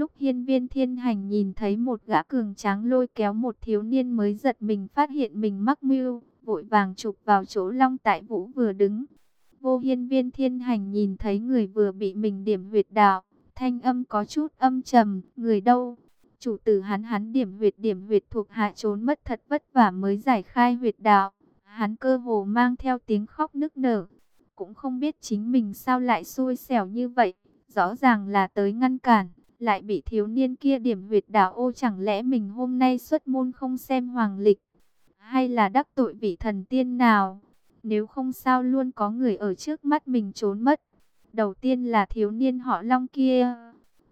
Lúc hiên viên thiên hành nhìn thấy một gã cường tráng lôi kéo một thiếu niên mới giật mình phát hiện mình mắc mưu, vội vàng chụp vào chỗ long tại vũ vừa đứng. Vô hiên viên thiên hành nhìn thấy người vừa bị mình điểm huyệt đạo, thanh âm có chút âm trầm, người đâu? Chủ tử hắn hắn điểm huyệt điểm huyệt thuộc hạ trốn mất thật vất vả mới giải khai huyệt đạo. Hắn cơ hồ mang theo tiếng khóc nức nở. Cũng không biết chính mình sao lại xui xẻo như vậy. Rõ ràng là tới ngăn cản. Lại bị thiếu niên kia điểm huyệt đạo ô chẳng lẽ mình hôm nay xuất môn không xem hoàng lịch. Hay là đắc tội vị thần tiên nào. Nếu không sao luôn có người ở trước mắt mình trốn mất. Đầu tiên là thiếu niên họ long kia.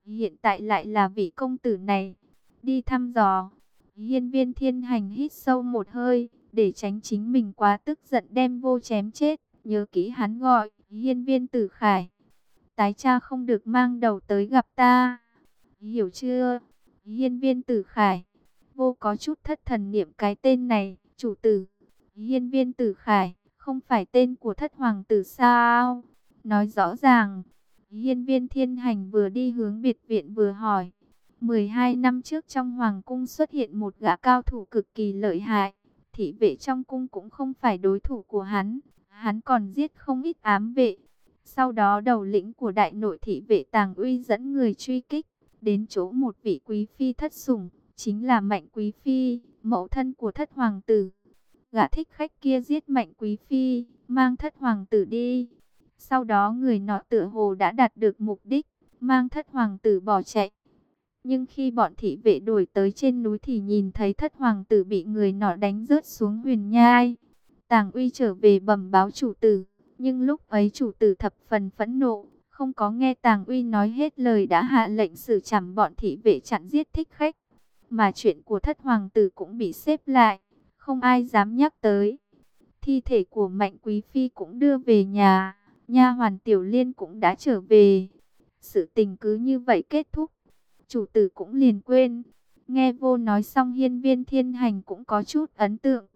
Hiện tại lại là vị công tử này. Đi thăm dò. Hiên viên thiên hành hít sâu một hơi để tránh chính mình quá tức giận đem vô chém chết. Nhớ kỹ hắn gọi, hiên viên tử khải. Tái cha không được mang đầu tới gặp ta. Hiểu chưa? Hiên viên tử khải. Vô có chút thất thần niệm cái tên này, chủ tử. Hiên viên tử khải, không phải tên của thất hoàng tử sao? Nói rõ ràng. Hiên viên thiên hành vừa đi hướng biệt viện vừa hỏi. 12 năm trước trong hoàng cung xuất hiện một gã cao thủ cực kỳ lợi hại thị vệ trong cung cũng không phải đối thủ của hắn. Hắn còn giết không ít ám vệ. Sau đó đầu lĩnh của đại nội thị vệ Tàng Uy dẫn người truy kích, đến chỗ một vị quý phi thất sủng, chính là Mạnh Quý Phi, mẫu thân của thất hoàng tử. Gã thích khách kia giết Mạnh Quý Phi, mang thất hoàng tử đi. Sau đó người nọ tựa hồ đã đạt được mục đích, mang thất hoàng tử bỏ chạy. Nhưng khi bọn thị vệ đuổi tới trên núi thì nhìn thấy thất hoàng tử bị người nọ đánh rớt xuống huyền nhai. Tàng uy trở về bẩm báo chủ tử, nhưng lúc ấy chủ tử thập phần phẫn nộ, không có nghe Tàng uy nói hết lời đã hạ lệnh xử trảm bọn thị vệ chặn giết thích khách. Mà chuyện của thất hoàng tử cũng bị xếp lại, không ai dám nhắc tới. Thi thể của Mạnh Quý Phi cũng đưa về nhà, nha hoàn Tiểu Liên cũng đã trở về. Sự tình cứ như vậy kết thúc chủ tử cũng liền quên. Nghe vô nói xong hiên viên thiên hành cũng có chút ấn tượng.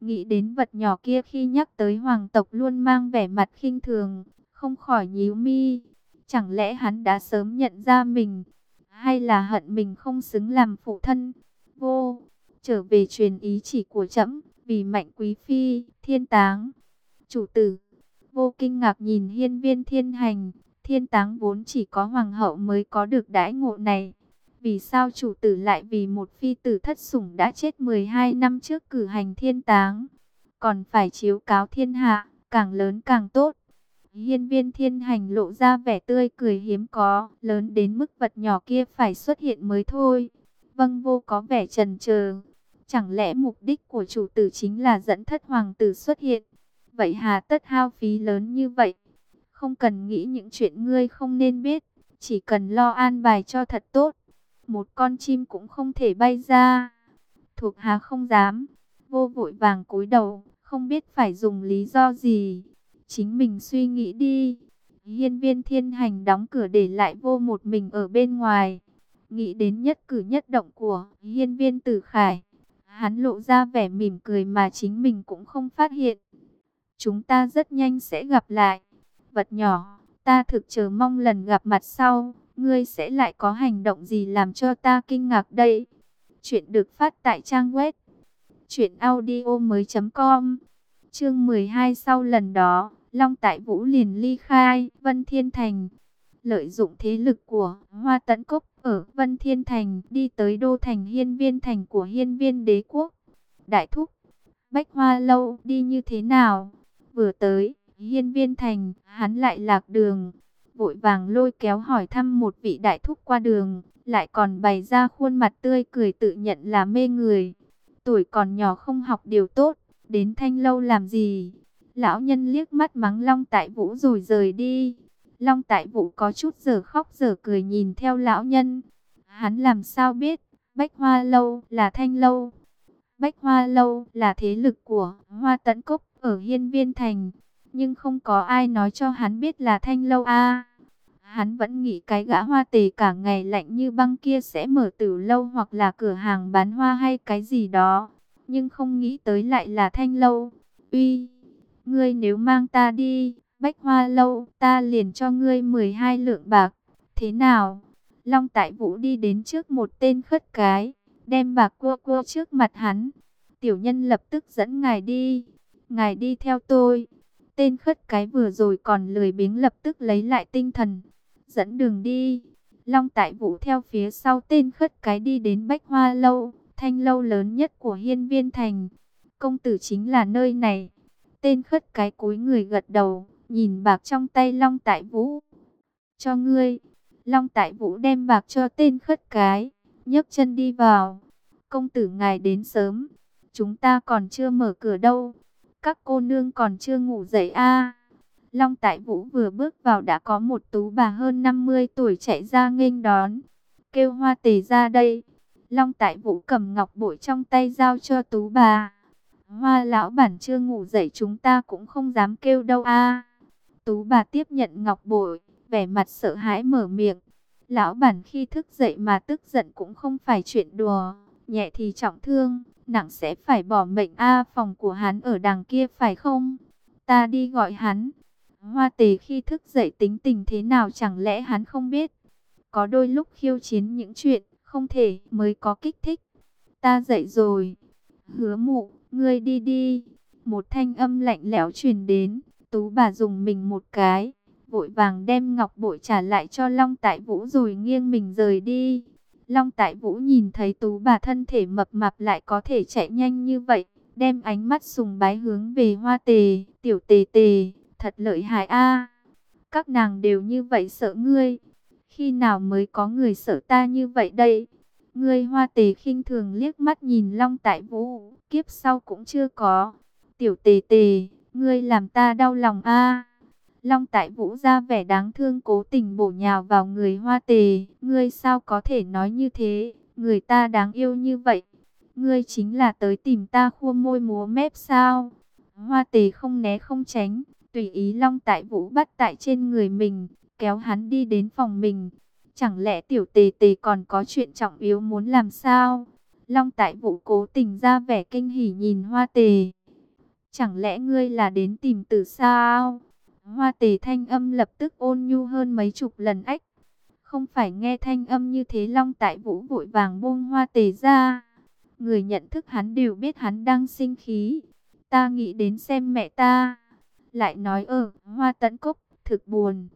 Nghĩ đến vật nhỏ kia khi nhắc tới hoàng tộc luôn mang vẻ mặt khinh thường, không khỏi nhíu mi. Chẳng lẽ hắn đã sớm nhận ra mình, hay là hận mình không xứng làm phụ thân? Vô, trở về truyền ý chỉ của trẫm vì mạnh quý phi, thiên táng. Chủ tử, vô kinh ngạc nhìn hiên viên thiên hành, thiên táng vốn chỉ có hoàng hậu mới có được đãi ngộ này. Vì sao chủ tử lại vì một phi tử thất sủng đã chết 12 năm trước cử hành thiên táng, còn phải chiếu cáo thiên hạ, càng lớn càng tốt. Hiên viên thiên hành lộ ra vẻ tươi cười hiếm có, lớn đến mức vật nhỏ kia phải xuất hiện mới thôi. Vâng vô có vẻ trần chờ Chẳng lẽ mục đích của chủ tử chính là dẫn thất hoàng tử xuất hiện? Vậy hà tất hao phí lớn như vậy? Không cần nghĩ những chuyện ngươi không nên biết, chỉ cần lo an bài cho thật tốt một con chim cũng không thể bay ra. Thuộc hà không dám, vô vội vàng cúi đầu, không biết phải dùng lý do gì. Chính mình suy nghĩ đi. Hiên viên thiên hành đóng cửa để lại vô một mình ở bên ngoài. Nghĩ đến nhất cử nhất động của hiên viên tử khải. Hắn lộ ra vẻ mỉm cười mà chính mình cũng không phát hiện. Chúng ta rất nhanh sẽ gặp lại. Vật nhỏ, ta thực chờ mong lần gặp mặt sau ngươi sẽ lại có hành động gì làm cho ta kinh ngạc đây? Chuyện được phát tại trang web truyệnaudiomoi.com. Chương 12 sau lần đó, Long Tại Vũ liền ly khai Vân Thiên Thành, lợi dụng thế lực của Hoa Tấn Cốc ở Vân Thiên Thành đi tới đô thành Hiên Viên thành của Hiên Viên Đế quốc. Đại thúc, Bách Hoa lâu đi như thế nào? Vừa tới Hiên Viên thành, hắn lại lạc đường vội vàng lôi kéo hỏi thăm một vị đại thúc qua đường, lại còn bày ra khuôn mặt tươi cười tự nhận là mê người. Tuổi còn nhỏ không học điều tốt, đến thanh lâu làm gì? Lão nhân liếc mắt mắng Long Tại Vũ rồi rời đi. Long Tại Vũ có chút giờ khóc giờ cười nhìn theo lão nhân. Hắn làm sao biết, Bách Hoa Lâu là thanh lâu. Bách Hoa Lâu là thế lực của Hoa Tấn Cốc ở Hiên Viên Thành nhưng không có ai nói cho hắn biết là thanh lâu a. Hắn vẫn nghĩ cái gã hoa tề cả ngày lạnh như băng kia sẽ mở tử lâu hoặc là cửa hàng bán hoa hay cái gì đó, nhưng không nghĩ tới lại là thanh lâu. Uy, ngươi nếu mang ta đi, bách hoa lâu, ta liền cho ngươi 12 lượng bạc, thế nào? Long Tại Vũ đi đến trước một tên khất cái, đem bạc cua cua trước mặt hắn. Tiểu nhân lập tức dẫn ngài đi, ngài đi theo tôi. Tên khất cái vừa rồi còn lười biếng lập tức lấy lại tinh thần, dẫn đường đi. Long Tại Vũ theo phía sau tên khất cái đi đến Bách Hoa Lâu, thanh lâu lớn nhất của hiên viên thành. Công tử chính là nơi này. Tên khất cái cúi người gật đầu, nhìn bạc trong tay Long Tại Vũ. Cho ngươi. Long Tại Vũ đem bạc cho tên khất cái, nhấc chân đi vào. Công tử ngài đến sớm, chúng ta còn chưa mở cửa đâu. Các cô nương còn chưa ngủ dậy a. Long Tại Vũ vừa bước vào đã có một tú bà hơn 50 tuổi chạy ra nghênh đón. Kêu hoa tề ra đây. Long Tại Vũ cầm ngọc bội trong tay giao cho tú bà. Hoa lão bản chưa ngủ dậy chúng ta cũng không dám kêu đâu a. Tú bà tiếp nhận ngọc bội, vẻ mặt sợ hãi mở miệng. Lão bản khi thức dậy mà tức giận cũng không phải chuyện đùa, nhẹ thì trọng thương, nặng sẽ phải bỏ mệnh a phòng của hắn ở đằng kia phải không? Ta đi gọi hắn. Hoa tề khi thức dậy tính tình thế nào chẳng lẽ hắn không biết? Có đôi lúc khiêu chiến những chuyện không thể mới có kích thích. Ta dậy rồi. Hứa mụ, ngươi đi đi. Một thanh âm lạnh lẽo truyền đến, tú bà dùng mình một cái vội vàng đem ngọc bội trả lại cho Long Tại Vũ rồi nghiêng mình rời đi. Long Tại Vũ nhìn thấy tú bà thân thể mập mạp lại có thể chạy nhanh như vậy, đem ánh mắt sùng bái hướng về hoa tề, tiểu tề tề, thật lợi hại a. Các nàng đều như vậy sợ ngươi, khi nào mới có người sợ ta như vậy đây? Ngươi hoa tề khinh thường liếc mắt nhìn Long Tại Vũ, kiếp sau cũng chưa có. Tiểu tề tề, ngươi làm ta đau lòng a. Long Tại Vũ ra vẻ đáng thương cố tình bổ nhào vào người hoa tề. Ngươi sao có thể nói như thế, người ta đáng yêu như vậy. Ngươi chính là tới tìm ta khua môi múa mép sao? Hoa tề không né không tránh, tùy ý Long Tại Vũ bắt tại trên người mình, kéo hắn đi đến phòng mình. Chẳng lẽ tiểu tề tề còn có chuyện trọng yếu muốn làm sao? Long Tại Vũ cố tình ra vẻ kinh hỉ nhìn hoa tề. Chẳng lẽ ngươi là đến tìm tử sao? Hoa tề thanh âm lập tức ôn nhu hơn mấy chục lần ách. Không phải nghe thanh âm như thế Long Tại Vũ vội vàng buông hoa tề ra. Người nhận thức hắn đều biết hắn đang sinh khí. Ta nghĩ đến xem mẹ ta. Lại nói ở hoa tận cốc thực buồn.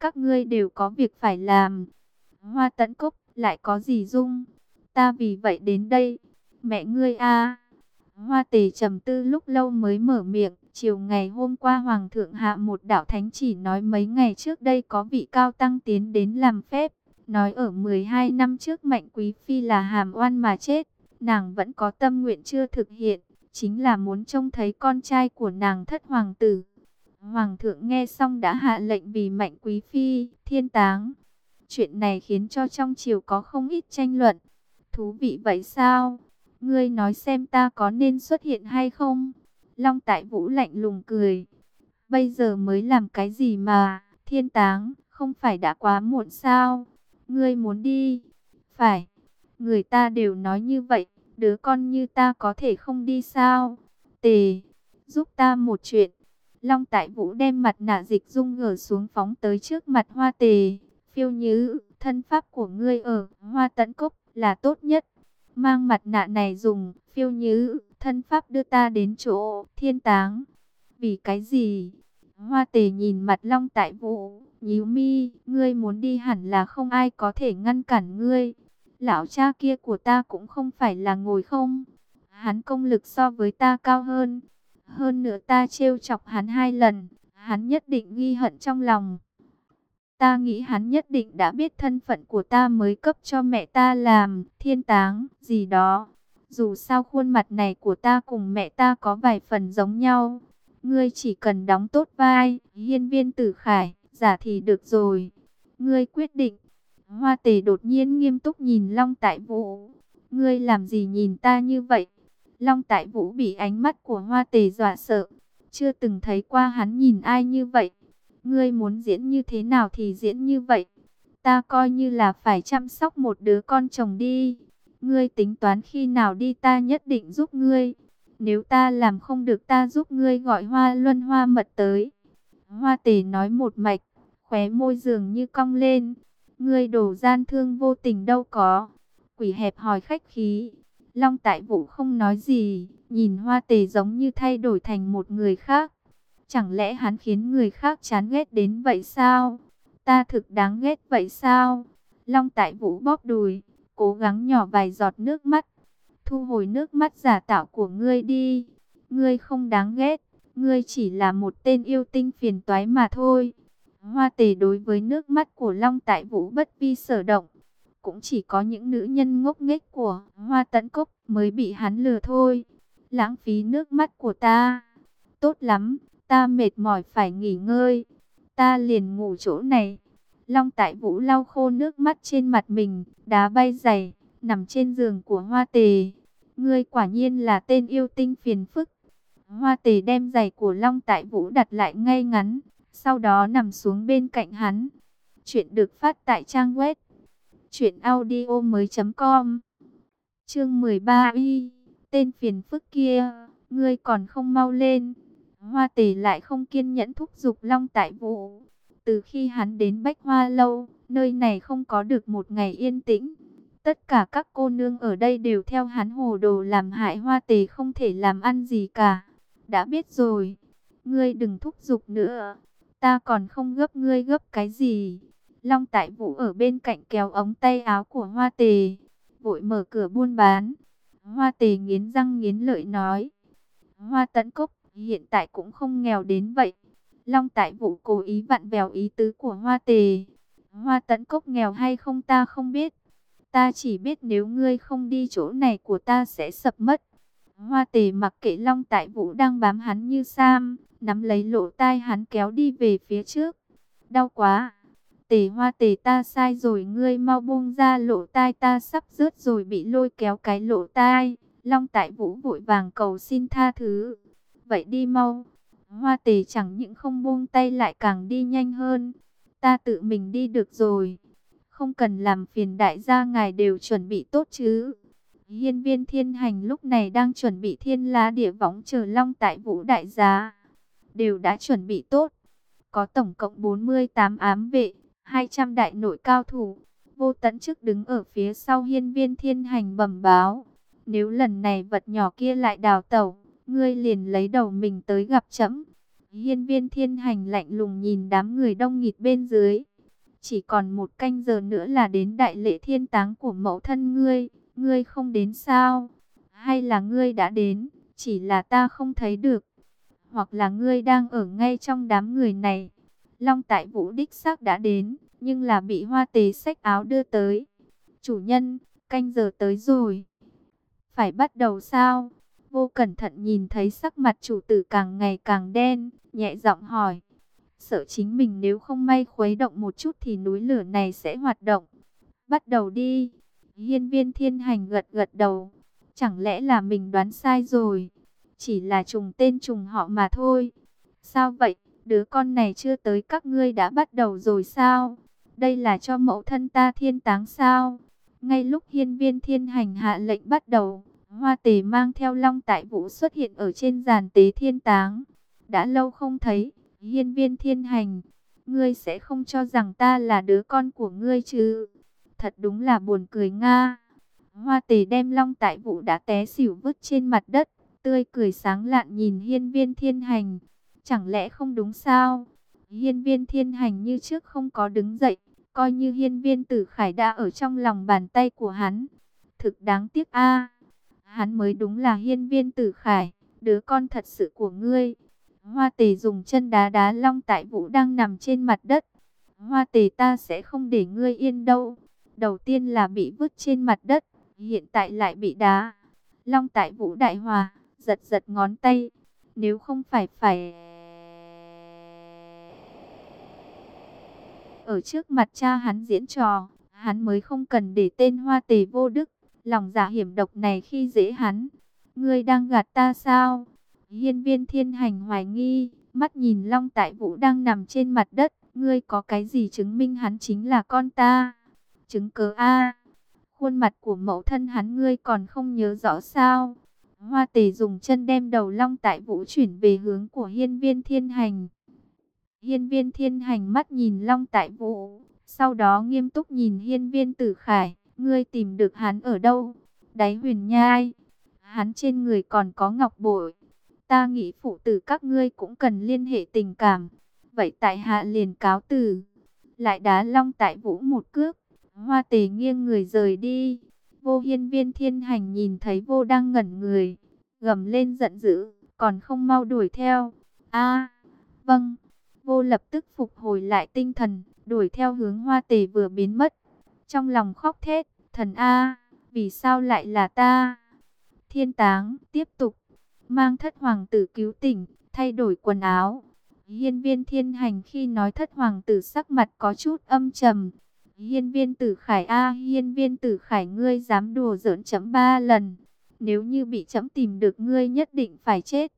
Các ngươi đều có việc phải làm. Hoa tận cốc lại có gì dung. Ta vì vậy đến đây. Mẹ ngươi a Hoa tề trầm tư lúc lâu mới mở miệng. Chiều ngày hôm qua Hoàng thượng hạ một đạo thánh chỉ nói mấy ngày trước đây có vị cao tăng tiến đến làm phép. Nói ở 12 năm trước Mạnh Quý Phi là hàm oan mà chết. Nàng vẫn có tâm nguyện chưa thực hiện. Chính là muốn trông thấy con trai của nàng thất hoàng tử. Hoàng thượng nghe xong đã hạ lệnh vì Mạnh Quý Phi, thiên táng. Chuyện này khiến cho trong triều có không ít tranh luận. Thú vị vậy sao? Ngươi nói xem ta có nên xuất hiện hay không? Long Tại Vũ lạnh lùng cười. Bây giờ mới làm cái gì mà, thiên táng, không phải đã quá muộn sao? Ngươi muốn đi? Phải, người ta đều nói như vậy, đứa con như ta có thể không đi sao? Tề, giúp ta một chuyện. Long Tại Vũ đem mặt nạ dịch dung gỡ xuống phóng tới trước mặt hoa tề. Phiêu nhứ, thân pháp của ngươi ở hoa tấn cốc là tốt nhất. Mang mặt nạ này dùng, phiêu nhứ, thân pháp đưa ta đến chỗ thiên táng. Vì cái gì? Hoa tề nhìn mặt long tại vũ, nhíu mi, ngươi muốn đi hẳn là không ai có thể ngăn cản ngươi. Lão cha kia của ta cũng không phải là ngồi không. Hắn công lực so với ta cao hơn. Hơn nữa ta trêu chọc hắn hai lần, hắn nhất định ghi hận trong lòng. Ta nghĩ hắn nhất định đã biết thân phận của ta mới cấp cho mẹ ta làm thiên táng gì đó. Dù sao khuôn mặt này của ta cùng mẹ ta có vài phần giống nhau. Ngươi chỉ cần đóng tốt vai, hiên viên tử khải, giả thì được rồi. Ngươi quyết định. Hoa tề đột nhiên nghiêm túc nhìn Long Tại Vũ. Ngươi làm gì nhìn ta như vậy? Long Tại Vũ bị ánh mắt của Hoa tề dọa sợ. Chưa từng thấy qua hắn nhìn ai như vậy. Ngươi muốn diễn như thế nào thì diễn như vậy. Ta coi như là phải chăm sóc một đứa con chồng đi. Ngươi tính toán khi nào đi ta nhất định giúp ngươi. Nếu ta làm không được ta giúp ngươi gọi hoa luân hoa mật tới. Hoa tề nói một mạch, khóe môi dường như cong lên. Ngươi đồ gian thương vô tình đâu có. Quỷ hẹp hỏi khách khí. Long tại vũ không nói gì, nhìn hoa tề giống như thay đổi thành một người khác. Chẳng lẽ hắn khiến người khác chán ghét đến vậy sao? Ta thực đáng ghét vậy sao? Long tại vũ bóp đùi, cố gắng nhỏ vài giọt nước mắt. Thu hồi nước mắt giả tạo của ngươi đi. Ngươi không đáng ghét, ngươi chỉ là một tên yêu tinh phiền toái mà thôi. Hoa tề đối với nước mắt của Long Tại Vũ bất vi sở động. Cũng chỉ có những nữ nhân ngốc nghếch của Hoa Tấn Cốc mới bị hắn lừa thôi. Lãng phí nước mắt của ta. Tốt lắm, ta mệt mỏi phải nghỉ ngơi. Ta liền ngủ chỗ này. Long Tại Vũ lau khô nước mắt trên mặt mình, đá bay giày, nằm trên giường của Hoa Tề. Ngươi quả nhiên là tên yêu tinh phiền phức. Hoa Tề đem giày của Long Tại Vũ đặt lại ngay ngắn, sau đó nằm xuống bên cạnh hắn. Chuyện được phát tại trang web truyệnaudiomoi.com. Chương 13 y, tên phiền phức kia, ngươi còn không mau lên. Hoa Tề lại không kiên nhẫn thúc giục Long Tại Vũ. Từ khi hắn đến Bách Hoa lâu, nơi này không có được một ngày yên tĩnh. Tất cả các cô nương ở đây đều theo hắn hồ đồ làm hại Hoa Tề không thể làm ăn gì cả. Đã biết rồi, ngươi đừng thúc giục nữa. Ta còn không gấp ngươi gấp cái gì. Long Tại Vũ ở bên cạnh kéo ống tay áo của Hoa Tề, vội mở cửa buôn bán. Hoa Tề nghiến răng nghiến lợi nói: "Hoa Tấn Cốc hiện tại cũng không nghèo đến vậy." Long Tại Vũ cố ý vặn vẹo ý tứ của Hoa Tề. "Hoa Tấn Cốc nghèo hay không ta không biết, ta chỉ biết nếu ngươi không đi chỗ này của ta sẽ sập mất." Hoa Tề mặc kệ Long Tại Vũ đang bám hắn như sam, nắm lấy lỗ tai hắn kéo đi về phía trước. Đau quá! Tề hoa tề ta sai rồi ngươi mau buông ra lỗ tai ta sắp rớt rồi bị lôi kéo cái lỗ tai. Long tại vũ vội vàng cầu xin tha thứ. Vậy đi mau. Hoa tề chẳng những không buông tay lại càng đi nhanh hơn. Ta tự mình đi được rồi. Không cần làm phiền đại gia ngài đều chuẩn bị tốt chứ. Hiên viên thiên hành lúc này đang chuẩn bị thiên lá địa võng chờ long tại vũ đại gia đều đã chuẩn bị tốt. Có tổng cộng 48 ám vệ, 200 đại nội cao thủ. Vô tấn trước đứng ở phía sau hiên viên thiên hành bẩm báo. Nếu lần này vật nhỏ kia lại đào tẩu, ngươi liền lấy đầu mình tới gặp chấm. Hiên viên thiên hành lạnh lùng nhìn đám người đông nghịt bên dưới. Chỉ còn một canh giờ nữa là đến đại lễ thiên táng của mẫu thân ngươi. Ngươi không đến sao? Hay là ngươi đã đến, chỉ là ta không thấy được hoặc là ngươi đang ở ngay trong đám người này. Long tại vũ đích xác đã đến, nhưng là bị hoa tế sách áo đưa tới. Chủ nhân, canh giờ tới rồi. Phải bắt đầu sao? Vô cẩn thận nhìn thấy sắc mặt chủ tử càng ngày càng đen, nhẹ giọng hỏi. Sợ chính mình nếu không may khuấy động một chút thì núi lửa này sẽ hoạt động. Bắt đầu đi. Hiên viên thiên hành gật gật đầu. Chẳng lẽ là mình đoán sai rồi? chỉ là trùng tên trùng họ mà thôi. Sao vậy, đứa con này chưa tới các ngươi đã bắt đầu rồi sao? Đây là cho mẫu thân ta thiên táng sao? Ngay lúc hiên viên thiên hành hạ lệnh bắt đầu, hoa tề mang theo long tại vũ xuất hiện ở trên giàn tế thiên táng. Đã lâu không thấy, hiên viên thiên hành, ngươi sẽ không cho rằng ta là đứa con của ngươi chứ? Thật đúng là buồn cười nga. Hoa tề đem long tại vũ đã té xỉu vứt trên mặt đất tươi cười sáng lạn nhìn hiên viên thiên hành. Chẳng lẽ không đúng sao? Hiên viên thiên hành như trước không có đứng dậy, coi như hiên viên tử khải đã ở trong lòng bàn tay của hắn. Thực đáng tiếc a Hắn mới đúng là hiên viên tử khải, đứa con thật sự của ngươi. Hoa tề dùng chân đá đá long tại vũ đang nằm trên mặt đất. Hoa tề ta sẽ không để ngươi yên đâu. Đầu tiên là bị vứt trên mặt đất, hiện tại lại bị đá. Long tại vũ đại hòa giật giật ngón tay. Nếu không phải phải... Ở trước mặt cha hắn diễn trò, hắn mới không cần để tên hoa tề vô đức, lòng giả hiểm độc này khi dễ hắn. Ngươi đang gạt ta sao? Hiên viên thiên hành hoài nghi, mắt nhìn Long Tại Vũ đang nằm trên mặt đất. Ngươi có cái gì chứng minh hắn chính là con ta? Chứng cớ A. Khuôn mặt của mẫu thân hắn ngươi còn không nhớ rõ sao? Hoa tề dùng chân đem đầu long tại vũ chuyển về hướng của hiên viên thiên hành. Hiên viên thiên hành mắt nhìn long tại vũ, Sau đó nghiêm túc nhìn hiên viên tử khải, ngươi tìm được hắn ở đâu? Đáy huyền nhai, hắn trên người còn có ngọc bội. Ta nghĩ phụ tử các ngươi cũng cần liên hệ tình cảm. Vậy tại hạ liền cáo từ. Lại đá long tại vũ một cước. Hoa tề nghiêng người rời đi. Vô hiên viên thiên hành nhìn thấy vô đang ngẩn người. Gầm lên giận dữ. Còn không mau đuổi theo. a vâng. Vô lập tức phục hồi lại tinh thần. Đuổi theo hướng hoa tề vừa biến mất. Trong lòng khóc thét. Thần A. Vì sao lại là ta? Thiên táng. Tiếp tục. Mang thất hoàng tử cứu tỉnh. Thay đổi quần áo. Hiên viên thiên hành khi nói thất hoàng tử sắc mặt có chút âm trầm. Hiên viên tử khải a, hiên viên tử khải ngươi dám đùa giỡn chấm ba lần. Nếu như bị chấm tìm được ngươi nhất định phải chết.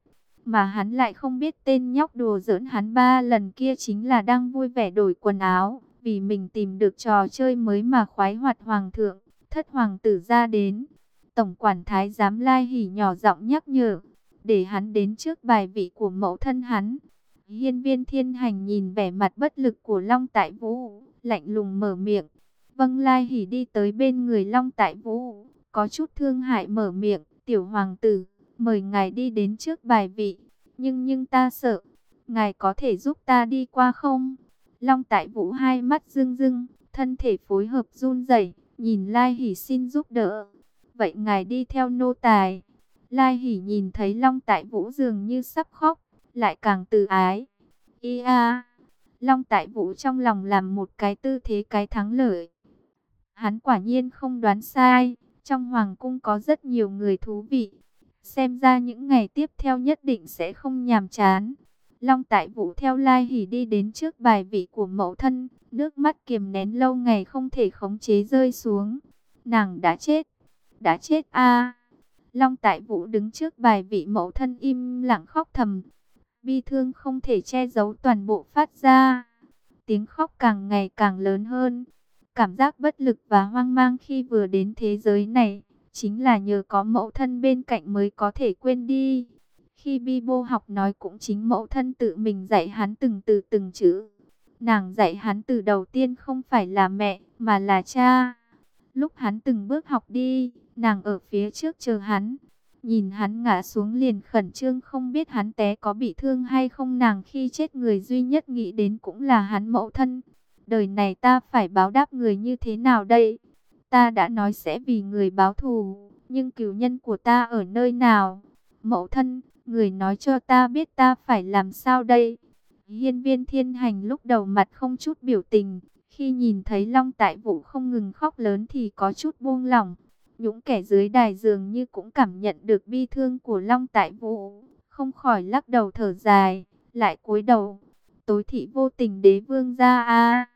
Mà hắn lại không biết tên nhóc đùa giỡn hắn ba lần kia chính là đang vui vẻ đổi quần áo. Vì mình tìm được trò chơi mới mà khoái hoạt hoàng thượng. Thất hoàng tử ra đến. Tổng quản thái giám lai hỉ nhỏ giọng nhắc nhở. Để hắn đến trước bài vị của mẫu thân hắn. Hiên viên thiên hành nhìn vẻ mặt bất lực của Long Tại Vũ, lạnh lùng mở miệng. Vâng Lai Hỉ đi tới bên người Long Tại Vũ, có chút thương hại mở miệng. Tiểu hoàng tử, mời ngài đi đến trước bài vị. Nhưng nhưng ta sợ, ngài có thể giúp ta đi qua không? Long Tại Vũ hai mắt rưng rưng, thân thể phối hợp run rẩy, nhìn Lai Hỉ xin giúp đỡ. Vậy ngài đi theo nô tài. Lai Hỉ nhìn thấy Long Tại Vũ dường như sắp khóc, lại càng từ ái. Ia, Long Tại Vũ trong lòng làm một cái tư thế cái thắng lợi. Hắn quả nhiên không đoán sai, trong hoàng cung có rất nhiều người thú vị. Xem ra những ngày tiếp theo nhất định sẽ không nhàm chán. Long Tại Vũ theo Lai Hỉ đi đến trước bài vị của mẫu thân, nước mắt kiềm nén lâu ngày không thể khống chế rơi xuống. Nàng đã chết, đã chết a. Long Tại Vũ đứng trước bài vị mẫu thân im lặng khóc thầm, bi thương không thể che giấu toàn bộ phát ra. Tiếng khóc càng ngày càng lớn hơn. Cảm giác bất lực và hoang mang khi vừa đến thế giới này, chính là nhờ có mẫu thân bên cạnh mới có thể quên đi. Khi bi bô học nói cũng chính mẫu thân tự mình dạy hắn từng từ từng chữ. Nàng dạy hắn từ đầu tiên không phải là mẹ, mà là cha. Lúc hắn từng bước học đi, nàng ở phía trước chờ hắn. Nhìn hắn ngã xuống liền khẩn trương không biết hắn té có bị thương hay không nàng khi chết người duy nhất nghĩ đến cũng là hắn mẫu thân. Đời này ta phải báo đáp người như thế nào đây? Ta đã nói sẽ vì người báo thù, nhưng cứu nhân của ta ở nơi nào? Mẫu thân, người nói cho ta biết ta phải làm sao đây? Hiên viên thiên hành lúc đầu mặt không chút biểu tình, khi nhìn thấy Long Tại Vũ không ngừng khóc lớn thì có chút buông lỏng. Những kẻ dưới đài dường như cũng cảm nhận được bi thương của Long Tại Vũ, không khỏi lắc đầu thở dài, lại cúi đầu. Tối thị vô tình đế vương ra a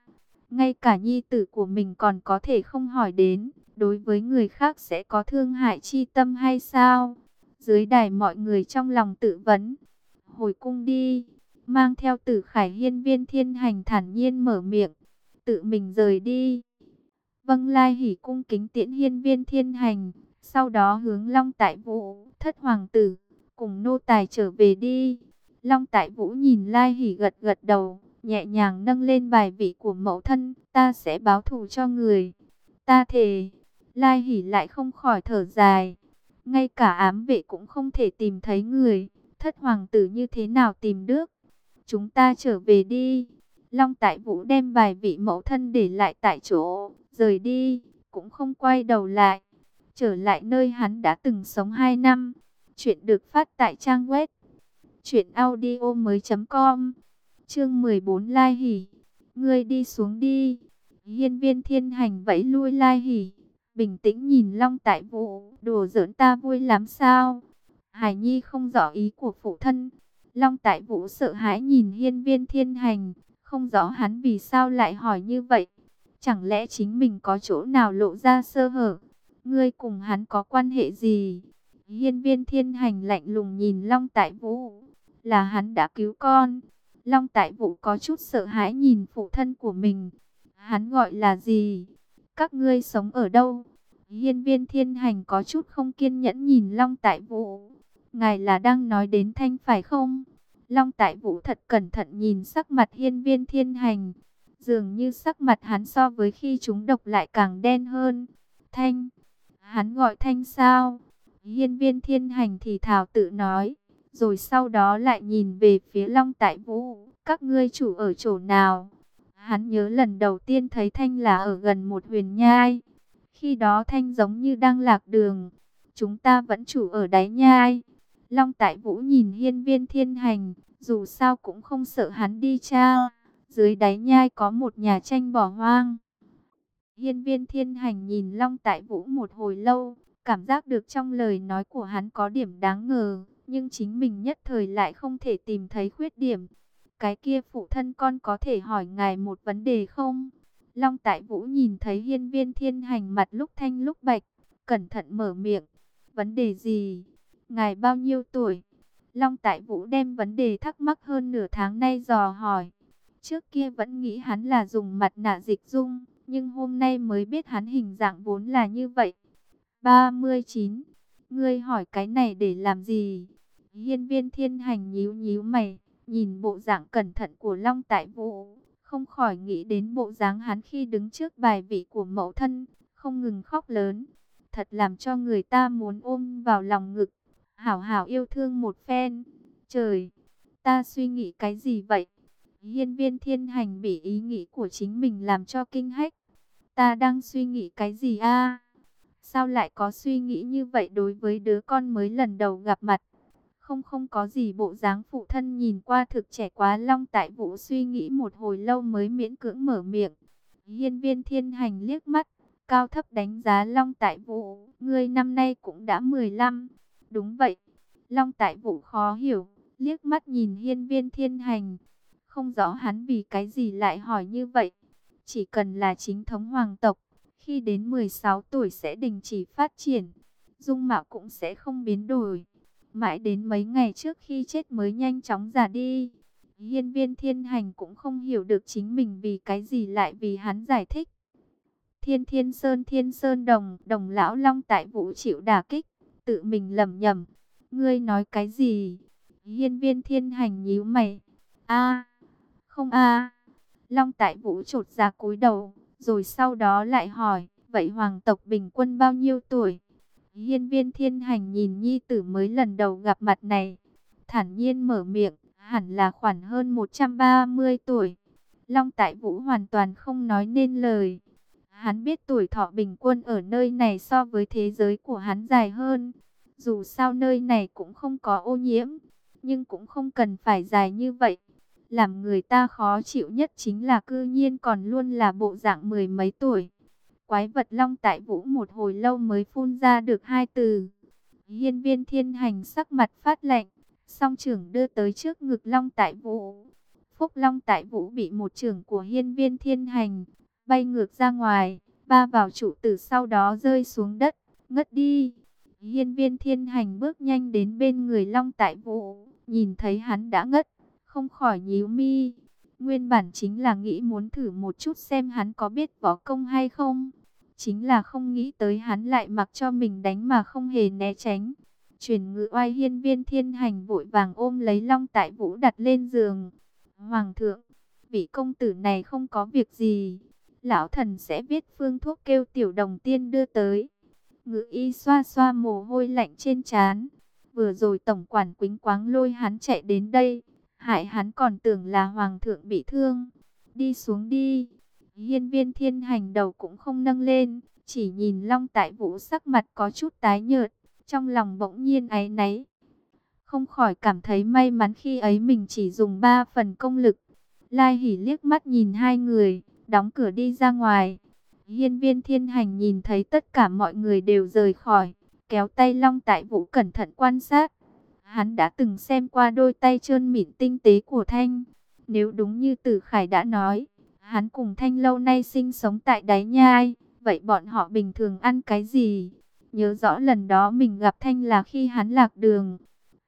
ngay cả nhi tử của mình còn có thể không hỏi đến, đối với người khác sẽ có thương hại chi tâm hay sao? Dưới đài mọi người trong lòng tự vấn, hồi cung đi, mang theo tử khải hiên viên thiên hành thản nhiên mở miệng, tự mình rời đi. Vâng Lai hỉ cung kính tiễn hiên viên thiên hành, sau đó hướng Long Tại Vũ, thất hoàng tử, cùng nô tài trở về đi. Long Tại Vũ nhìn Lai hỉ gật gật đầu, nhẹ nhàng nâng lên bài vị của mẫu thân, ta sẽ báo thù cho người. Ta thề, Lai hỉ lại không khỏi thở dài, ngay cả ám vệ cũng không thể tìm thấy người, thất hoàng tử như thế nào tìm được. Chúng ta trở về đi. Long Tại Vũ đem vài vị mẫu thân để lại tại chỗ, rời đi, cũng không quay đầu lại. Trở lại nơi hắn đã từng sống 2 năm. Chuyện được phát tại trang web truyệnaudiomoi.com. Chương 14 Lai Hỉ, ngươi đi xuống đi. Hiên Viên Thiên Hành vẫy lui Lai Hỉ, bình tĩnh nhìn Long Tại Vũ, đùa giỡn ta vui lắm sao? Hải Nhi không rõ ý của phụ thân. Long Tại Vũ sợ hãi nhìn Hiên Viên Thiên Hành, không rõ hắn vì sao lại hỏi như vậy. Chẳng lẽ chính mình có chỗ nào lộ ra sơ hở? Ngươi cùng hắn có quan hệ gì? Hiên viên thiên hành lạnh lùng nhìn Long Tại Vũ. Là hắn đã cứu con. Long Tại Vũ có chút sợ hãi nhìn phụ thân của mình. Hắn gọi là gì? Các ngươi sống ở đâu? Hiên viên thiên hành có chút không kiên nhẫn nhìn Long Tại Vũ. Ngài là đang nói đến thanh phải không? Long Tại Vũ thật cẩn thận nhìn sắc mặt hiên viên thiên hành. Dường như sắc mặt hắn so với khi chúng độc lại càng đen hơn. Thanh, hắn gọi Thanh sao? Hiên viên thiên hành thì thảo tự nói, rồi sau đó lại nhìn về phía Long Tại Vũ, các ngươi chủ ở chỗ nào? Hắn nhớ lần đầu tiên thấy Thanh là ở gần một huyền nhai. Khi đó Thanh giống như đang lạc đường. Chúng ta vẫn chủ ở đáy nhai. Long Tại Vũ nhìn hiên viên thiên hành, dù sao cũng không sợ hắn đi cha. Dưới đáy nhai có một nhà tranh bỏ hoang. Hiên viên thiên hành nhìn Long Tại Vũ một hồi lâu, cảm giác được trong lời nói của hắn có điểm đáng ngờ, nhưng chính mình nhất thời lại không thể tìm thấy khuyết điểm. Cái kia phụ thân con có thể hỏi ngài một vấn đề không? Long Tại Vũ nhìn thấy hiên viên thiên hành mặt lúc thanh lúc bạch, cẩn thận mở miệng. Vấn đề gì? Ngài bao nhiêu tuổi? Long Tại Vũ đem vấn đề thắc mắc hơn nửa tháng nay dò hỏi. Trước kia vẫn nghĩ hắn là dùng mặt nạ dịch dung, nhưng hôm nay mới biết hắn hình dạng vốn là như vậy. 39. Ngươi hỏi cái này để làm gì? Hiên viên thiên hành nhíu nhíu mày, nhìn bộ dạng cẩn thận của Long Tại Vũ, không khỏi nghĩ đến bộ dáng hắn khi đứng trước bài vị của mẫu thân, không ngừng khóc lớn. Thật làm cho người ta muốn ôm vào lòng ngực, hảo hảo yêu thương một phen. Trời, ta suy nghĩ cái gì vậy? Hiên viên thiên hành bị ý nghĩ của chính mình làm cho kinh hách. Ta đang suy nghĩ cái gì a? Sao lại có suy nghĩ như vậy đối với đứa con mới lần đầu gặp mặt? Không không có gì bộ dáng phụ thân nhìn qua thực trẻ quá long tại vũ suy nghĩ một hồi lâu mới miễn cưỡng mở miệng. Hiên viên thiên hành liếc mắt, cao thấp đánh giá long tại vũ, ngươi năm nay cũng đã 15. Đúng vậy, long tại vũ khó hiểu, liếc mắt nhìn hiên viên thiên hành. Không rõ hắn vì cái gì lại hỏi như vậy. Chỉ cần là chính thống hoàng tộc, khi đến 16 tuổi sẽ đình chỉ phát triển, dung mạo cũng sẽ không biến đổi. Mãi đến mấy ngày trước khi chết mới nhanh chóng già đi. Hiên viên thiên hành cũng không hiểu được chính mình vì cái gì lại vì hắn giải thích. Thiên thiên sơn thiên sơn đồng, đồng lão long tại vũ chịu đả kích, tự mình lầm nhầm. Ngươi nói cái gì? Hiên viên thiên hành nhíu mày. a không a Long tại vũ trột ra cúi đầu, rồi sau đó lại hỏi, vậy hoàng tộc bình quân bao nhiêu tuổi? Hiên viên thiên hành nhìn nhi tử mới lần đầu gặp mặt này. Thản nhiên mở miệng, hẳn là khoảng hơn 130 tuổi. Long tại vũ hoàn toàn không nói nên lời. Hắn biết tuổi thọ bình quân ở nơi này so với thế giới của hắn dài hơn. Dù sao nơi này cũng không có ô nhiễm, nhưng cũng không cần phải dài như vậy. Làm người ta khó chịu nhất chính là cư nhiên còn luôn là bộ dạng mười mấy tuổi. Quái vật long tại vũ một hồi lâu mới phun ra được hai từ. Hiên viên thiên hành sắc mặt phát lạnh, song trưởng đưa tới trước ngực long tại vũ. Phúc long tại vũ bị một trưởng của hiên viên thiên hành, bay ngược ra ngoài, ba vào trụ tử sau đó rơi xuống đất, ngất đi. Hiên viên thiên hành bước nhanh đến bên người long tại vũ, nhìn thấy hắn đã ngất, không khỏi nhíu mi. Nguyên bản chính là nghĩ muốn thử một chút xem hắn có biết võ công hay không. Chính là không nghĩ tới hắn lại mặc cho mình đánh mà không hề né tránh. Truyền ngự oai hiên viên thiên hành vội vàng ôm lấy long tại vũ đặt lên giường. Hoàng thượng, vị công tử này không có việc gì. Lão thần sẽ viết phương thuốc kêu tiểu đồng tiên đưa tới. Ngự y xoa xoa mồ hôi lạnh trên trán. Vừa rồi tổng quản quính quáng lôi hắn chạy đến đây. Hại hắn còn tưởng là hoàng thượng bị thương. Đi xuống đi. Hiên viên thiên hành đầu cũng không nâng lên. Chỉ nhìn long tại vũ sắc mặt có chút tái nhợt. Trong lòng bỗng nhiên áy náy. Không khỏi cảm thấy may mắn khi ấy mình chỉ dùng 3 phần công lực. Lai hỉ liếc mắt nhìn hai người. Đóng cửa đi ra ngoài. Hiên viên thiên hành nhìn thấy tất cả mọi người đều rời khỏi. Kéo tay long tại vũ cẩn thận quan sát Hắn đã từng xem qua đôi tay trơn mịn tinh tế của Thanh. Nếu đúng như Tử Khải đã nói, hắn cùng Thanh lâu nay sinh sống tại đáy nhai, vậy bọn họ bình thường ăn cái gì? Nhớ rõ lần đó mình gặp Thanh là khi hắn lạc đường.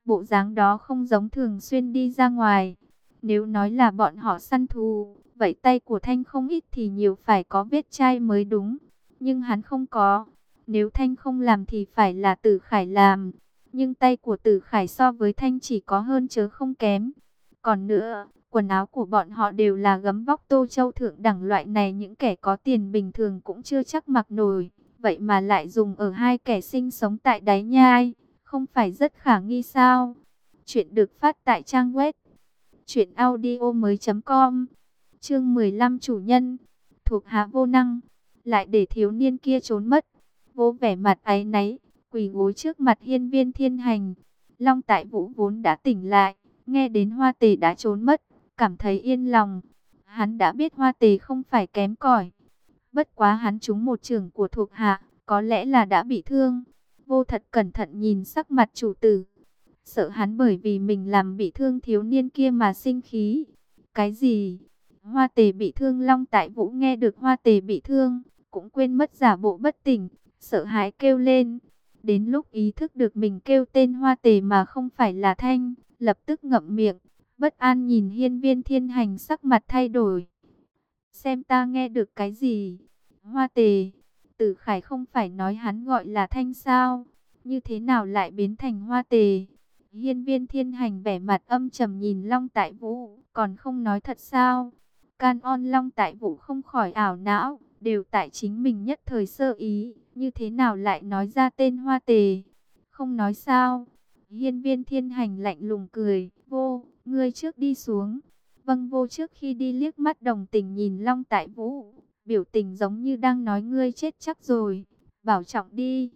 Bộ dáng đó không giống thường xuyên đi ra ngoài. Nếu nói là bọn họ săn thù, vậy tay của Thanh không ít thì nhiều phải có vết chai mới đúng. Nhưng hắn không có. Nếu Thanh không làm thì phải là Tử Khải làm. Nhưng tay của tử khải so với thanh chỉ có hơn chớ không kém. Còn nữa, Quần áo của bọn họ đều là gấm vóc tô châu thượng đẳng loại này những kẻ có tiền bình thường cũng chưa chắc mặc nổi. Vậy mà lại dùng ở hai kẻ sinh sống tại đáy nhai, không phải rất khả nghi sao? Chuyện được phát tại trang web truyệnaudiomoi.com. Chương 15 chủ nhân thuộc hạ vô năng, lại để thiếu niên kia trốn mất. Vô vẻ mặt áy náy, quỳ gối trước mặt hiên viên thiên hành. Long tại vũ vốn đã tỉnh lại, nghe đến hoa tề đã trốn mất, cảm thấy yên lòng. Hắn đã biết hoa tề không phải kém cỏi. Bất quá hắn trúng một trường của thuộc hạ, có lẽ là đã bị thương. Vô thật cẩn thận nhìn sắc mặt chủ tử. Sợ hắn bởi vì mình làm bị thương thiếu niên kia mà sinh khí. Cái gì? Hoa tề bị thương long tại vũ nghe được hoa tề bị thương. Cũng quên mất giả bộ bất tỉnh. Sợ hãi kêu lên. Đến lúc ý thức được mình kêu tên hoa tề mà không phải là thanh. Lập tức ngậm miệng. Bất an nhìn hiên viên thiên hành sắc mặt thay đổi. Xem ta nghe được cái gì? Hoa tề. Tử Khải không phải nói hắn gọi là thanh sao? Như thế nào lại biến thành hoa tề? Hiên viên thiên hành vẻ mặt âm trầm nhìn Long Tại Vũ, còn không nói thật sao? Can on Long Tại Vũ không khỏi ảo não, đều tại chính mình nhất thời sơ ý, như thế nào lại nói ra tên hoa tề? Không nói sao? Hiên viên thiên hành lạnh lùng cười, vô, ngươi trước đi xuống. Vâng vô trước khi đi liếc mắt đồng tình nhìn Long Tại Vũ, biểu tình giống như đang nói ngươi chết chắc rồi, bảo trọng đi.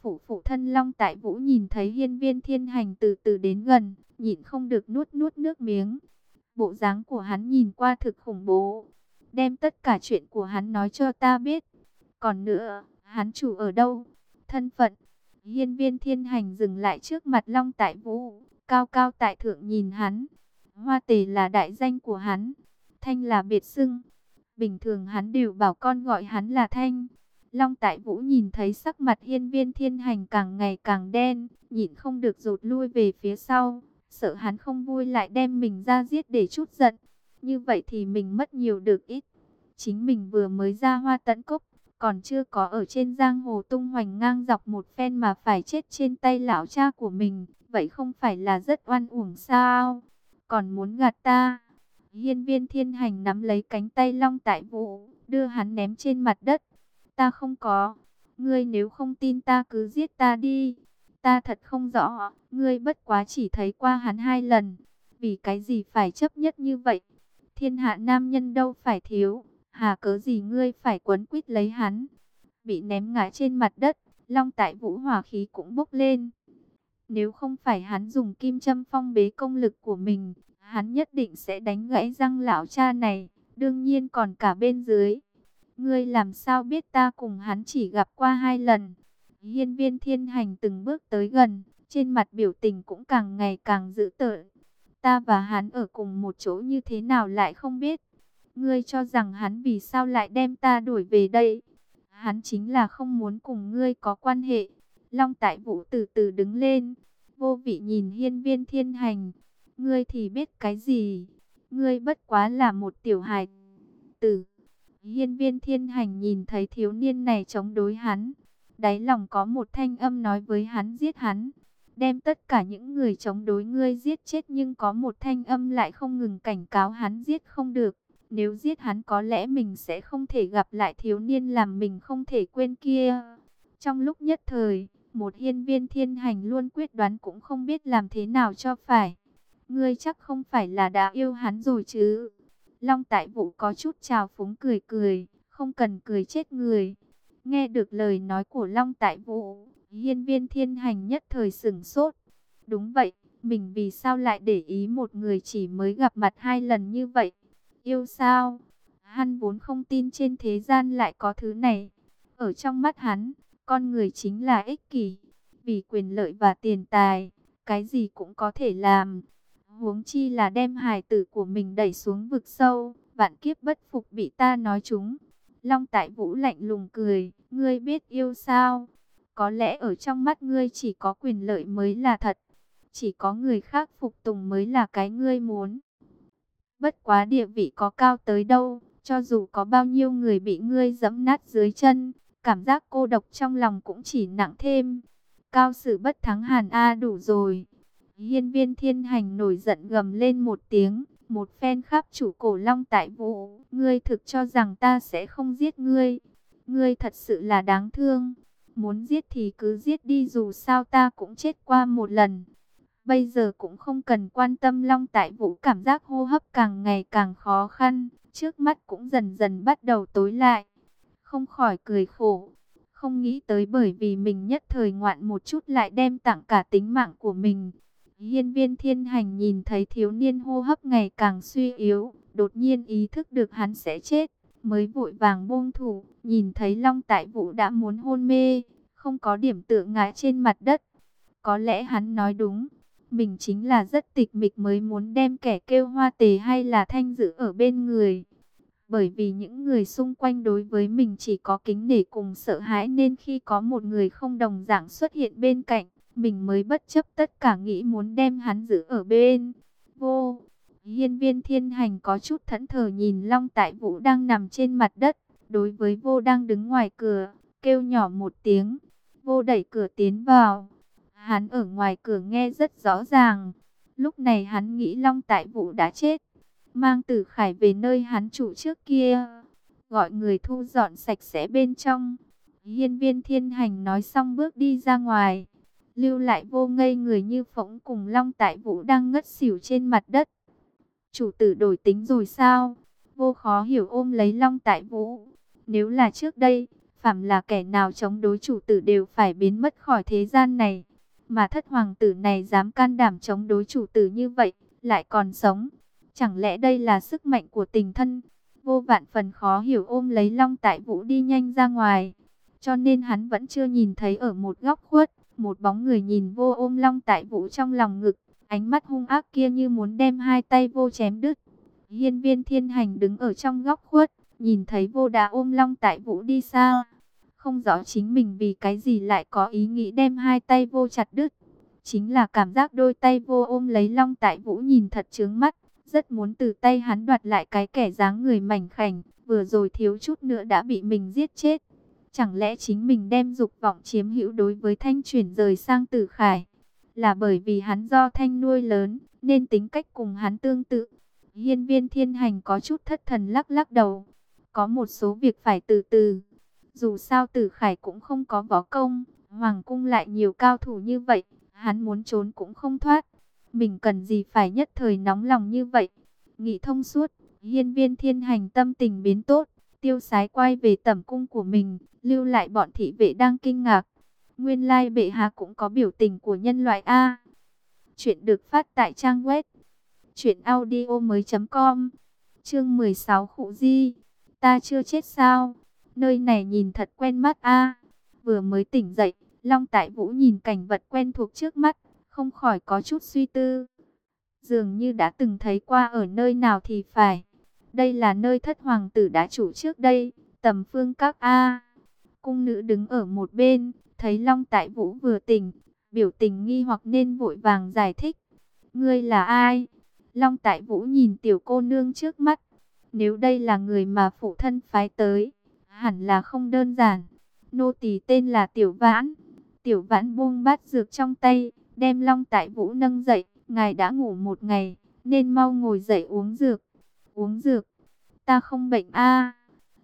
Phủ phụ thân Long Tại Vũ nhìn thấy hiên viên thiên hành từ từ đến gần, nhịn không được nuốt nuốt nước miếng. Bộ dáng của hắn nhìn qua thực khủng bố, đem tất cả chuyện của hắn nói cho ta biết. Còn nữa, hắn chủ ở đâu? Thân phận? Hiên viên thiên hành dừng lại trước mặt Long Tại Vũ, cao cao tại thượng nhìn hắn. Hoa tề là đại danh của hắn, thanh là biệt xưng. Bình thường hắn đều bảo con gọi hắn là Thanh. Long Tại Vũ nhìn thấy sắc mặt hiên viên thiên hành càng ngày càng đen, nhịn không được rụt lui về phía sau, sợ hắn không vui lại đem mình ra giết để chút giận. Như vậy thì mình mất nhiều được ít. Chính mình vừa mới ra hoa tận cốc, còn chưa có ở trên giang hồ tung hoành ngang dọc một phen mà phải chết trên tay lão cha của mình. Vậy không phải là rất oan uổng sao? Còn muốn gạt ta? Hiên viên thiên hành nắm lấy cánh tay Long Tại Vũ, đưa hắn ném trên mặt đất. Ta không có. Ngươi nếu không tin ta cứ giết ta đi. Ta thật không rõ. Ngươi bất quá chỉ thấy qua hắn hai lần. Vì cái gì phải chấp nhất như vậy? Thiên hạ nam nhân đâu phải thiếu. Hà cớ gì ngươi phải quấn quýt lấy hắn? Bị ném ngã trên mặt đất. Long tại vũ hỏa khí cũng bốc lên. Nếu không phải hắn dùng kim châm phong bế công lực của mình, hắn nhất định sẽ đánh gãy răng lão cha này, đương nhiên còn cả bên dưới. Ngươi làm sao biết ta cùng hắn chỉ gặp qua hai lần? Hiên viên thiên hành từng bước tới gần, trên mặt biểu tình cũng càng ngày càng dữ tợn. Ta và hắn ở cùng một chỗ như thế nào lại không biết. Ngươi cho rằng hắn vì sao lại đem ta đuổi về đây? Hắn chính là không muốn cùng ngươi có quan hệ. Long tại vũ từ từ đứng lên, vô vị nhìn hiên viên thiên hành. Ngươi thì biết cái gì? Ngươi bất quá là một tiểu hài tử. Hiên viên thiên hành nhìn thấy thiếu niên này chống đối hắn. Đáy lòng có một thanh âm nói với hắn giết hắn. Đem tất cả những người chống đối ngươi giết chết nhưng có một thanh âm lại không ngừng cảnh cáo hắn giết không được. Nếu giết hắn có lẽ mình sẽ không thể gặp lại thiếu niên làm mình không thể quên kia. Trong lúc nhất thời, một hiên viên thiên hành luôn quyết đoán cũng không biết làm thế nào cho phải. Ngươi chắc không phải là đã yêu hắn rồi chứ. Long tại vũ có chút trào phúng cười cười, không cần cười chết người. Nghe được lời nói của Long tại vũ, hiên viên thiên hành nhất thời sửng sốt. Đúng vậy, mình vì sao lại để ý một người chỉ mới gặp mặt hai lần như vậy? Yêu sao? Hắn vốn không tin trên thế gian lại có thứ này. Ở trong mắt hắn, con người chính là ích kỷ. Vì quyền lợi và tiền tài, cái gì cũng có thể làm huống chi là đem hài tử của mình đẩy xuống vực sâu, vạn kiếp bất phục bị ta nói chúng. Long tại vũ lạnh lùng cười, ngươi biết yêu sao? Có lẽ ở trong mắt ngươi chỉ có quyền lợi mới là thật, chỉ có người khác phục tùng mới là cái ngươi muốn. Bất quá địa vị có cao tới đâu, cho dù có bao nhiêu người bị ngươi dẫm nát dưới chân, cảm giác cô độc trong lòng cũng chỉ nặng thêm. Cao sự bất thắng hàn A đủ rồi. Hiên viên thiên hành nổi giận gầm lên một tiếng, một phen khắp chủ cổ long tại vũ. Ngươi thực cho rằng ta sẽ không giết ngươi. Ngươi thật sự là đáng thương. Muốn giết thì cứ giết đi dù sao ta cũng chết qua một lần. Bây giờ cũng không cần quan tâm long tại vũ cảm giác hô hấp càng ngày càng khó khăn. Trước mắt cũng dần dần bắt đầu tối lại. Không khỏi cười khổ. Không nghĩ tới bởi vì mình nhất thời ngoạn một chút lại đem tặng cả tính mạng của mình. Hiên viên thiên hành nhìn thấy thiếu niên hô hấp ngày càng suy yếu, đột nhiên ý thức được hắn sẽ chết, mới vội vàng buông thủ, nhìn thấy Long Tại Vũ đã muốn hôn mê, không có điểm tựa ngã trên mặt đất. Có lẽ hắn nói đúng, mình chính là rất tịch mịch mới muốn đem kẻ kêu hoa tề hay là thanh giữ ở bên người. Bởi vì những người xung quanh đối với mình chỉ có kính nể cùng sợ hãi nên khi có một người không đồng dạng xuất hiện bên cạnh, mình mới bất chấp tất cả nghĩ muốn đem hắn giữ ở bên. Vô, hiên viên thiên hành có chút thẫn thờ nhìn Long Tại Vũ đang nằm trên mặt đất, đối với vô đang đứng ngoài cửa, kêu nhỏ một tiếng, vô đẩy cửa tiến vào. Hắn ở ngoài cửa nghe rất rõ ràng, lúc này hắn nghĩ Long Tại Vũ đã chết, mang tử khải về nơi hắn chủ trước kia, gọi người thu dọn sạch sẽ bên trong. Hiên viên thiên hành nói xong bước đi ra ngoài lưu lại vô ngây người như phỗng cùng Long Tại Vũ đang ngất xỉu trên mặt đất. Chủ tử đổi tính rồi sao? Vô khó hiểu ôm lấy Long Tại Vũ. Nếu là trước đây, phạm là kẻ nào chống đối chủ tử đều phải biến mất khỏi thế gian này. Mà thất hoàng tử này dám can đảm chống đối chủ tử như vậy, lại còn sống. Chẳng lẽ đây là sức mạnh của tình thân? Vô vạn phần khó hiểu ôm lấy Long Tại Vũ đi nhanh ra ngoài. Cho nên hắn vẫn chưa nhìn thấy ở một góc khuất một bóng người nhìn vô ôm long tại vũ trong lòng ngực, ánh mắt hung ác kia như muốn đem hai tay vô chém đứt. Hiên viên thiên hành đứng ở trong góc khuất, nhìn thấy vô đã ôm long tại vũ đi xa. Không rõ chính mình vì cái gì lại có ý nghĩ đem hai tay vô chặt đứt. Chính là cảm giác đôi tay vô ôm lấy long tại vũ nhìn thật chướng mắt. Rất muốn từ tay hắn đoạt lại cái kẻ dáng người mảnh khảnh, vừa rồi thiếu chút nữa đã bị mình giết chết. Chẳng lẽ chính mình đem dục vọng chiếm hữu đối với thanh chuyển rời sang tử khải? Là bởi vì hắn do thanh nuôi lớn, nên tính cách cùng hắn tương tự. Hiên viên thiên hành có chút thất thần lắc lắc đầu. Có một số việc phải từ từ. Dù sao tử khải cũng không có võ công, hoàng cung lại nhiều cao thủ như vậy, hắn muốn trốn cũng không thoát. Mình cần gì phải nhất thời nóng lòng như vậy? Nghĩ thông suốt, hiên viên thiên hành tâm tình biến tốt, tiêu sái quay về tẩm cung của mình, lưu lại bọn thị vệ đang kinh ngạc. Nguyên lai like bệ hạ cũng có biểu tình của nhân loại A. Chuyện được phát tại trang web truyệnaudiomoi.com. Chương 16 Khụ Di. Ta chưa chết sao? Nơi này nhìn thật quen mắt a. Vừa mới tỉnh dậy, Long Tại Vũ nhìn cảnh vật quen thuộc trước mắt, không khỏi có chút suy tư. Dường như đã từng thấy qua ở nơi nào thì phải. Đây là nơi thất hoàng tử đã chủ trước đây, tầm phương các A. Cung nữ đứng ở một bên, thấy Long Tại Vũ vừa tỉnh, biểu tình nghi hoặc nên vội vàng giải thích. Ngươi là ai? Long Tại Vũ nhìn tiểu cô nương trước mắt. Nếu đây là người mà phụ thân phái tới, hẳn là không đơn giản. Nô tỳ tên là Tiểu Vãn. Tiểu Vãn buông bát dược trong tay, đem Long Tại Vũ nâng dậy. Ngài đã ngủ một ngày, nên mau ngồi dậy uống dược. Uống dược, ta không bệnh a